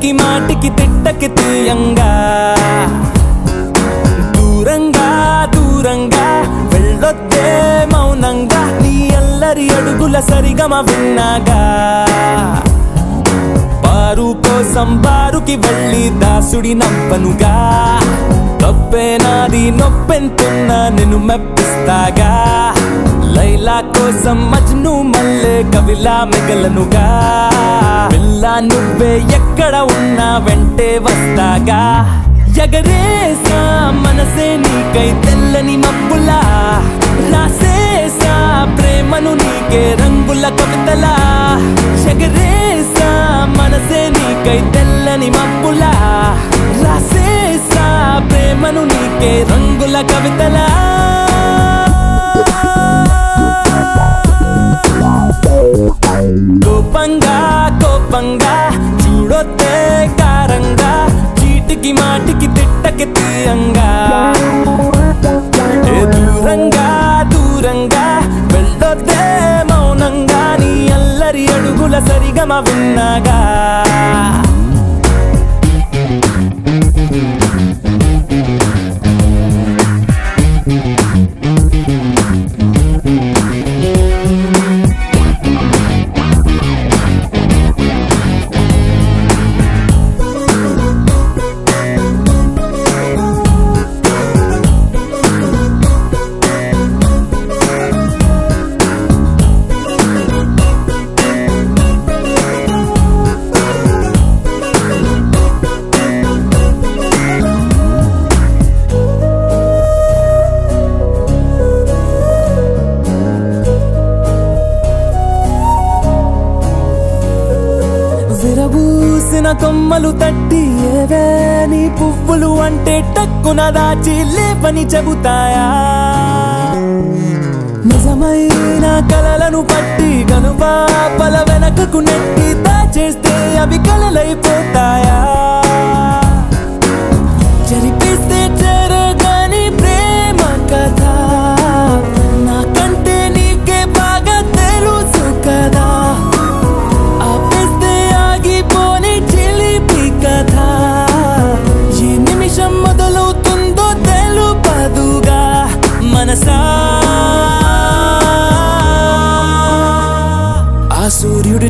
చీటికి మాటికి తిట్టకి తీయంగా. దూరంగా దూరంగా వెళ్ళొద్దే మౌనంగా నీ అల్లరి అడుగుల సరిగమ విన్నాగా. బారు కోసం బారుకి వెళ్ళి దాసుడి నంపనుగా తప్పే నాది నొప్పెంతున్నా నేను మెప్పిస్తాగా. లైలా కోసం మజ్ను మల్లె కవిలా మిగలనుగా. పిల్ల నువ్వే ఎక్కడ ఉన్నా వెంటే వస్తాగా. ఎగరేసా మనసే నీకై తెల్లని మబ్బులా రాసేసా ప్రేమను నీకే రంగుల కవితలా ఎగరేసా మనసే నీకై తెల్లని మబ్బులా రాసేసా ప్రేమను నీకే రంగుల కవితలా. తిట్టకి తీయంగా ఏ దూరంగా దూరంగా వెళ్ళొద్దే మౌనంగా నీ అల్లరి అడుగుల సరిగమ విన్నాగా. కొమ్మలు తట్టి ఏవే నీ పువ్వులు అంటే టక్కున దాచి లేపని చెబుతాయా? నిజమైన కలలను పట్టి కనుపాపల వెనకకు నెట్టి దాచేస్తే అవి కలలైపోతాయా?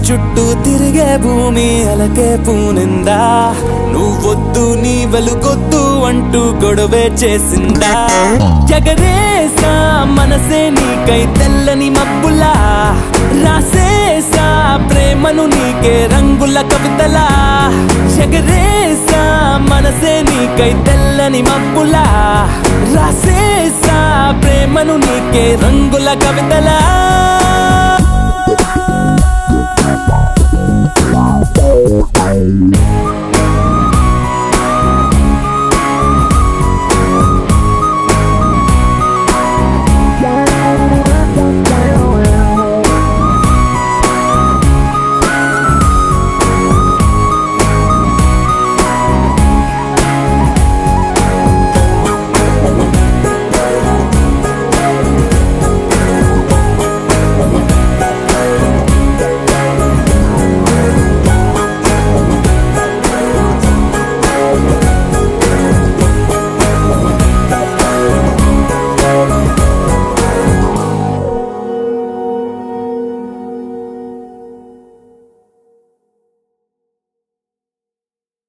చుట్టూ తిరిగే భూమి అలకే పూనిందా? నువ్వొద్దు నీ వెలుగొద్దు అంటూ గొడవే చేసిందా? జగదేశా మనసే నీకై తెల్లని మబ్బులా? రాసేసా ప్రేమను నీకే రంగుల కవితలా? జగదేశా మనసే నీకై తెల్లని మబ్బులా? రాసేసా ప్రేమను నీకే రంగుల కవితలా?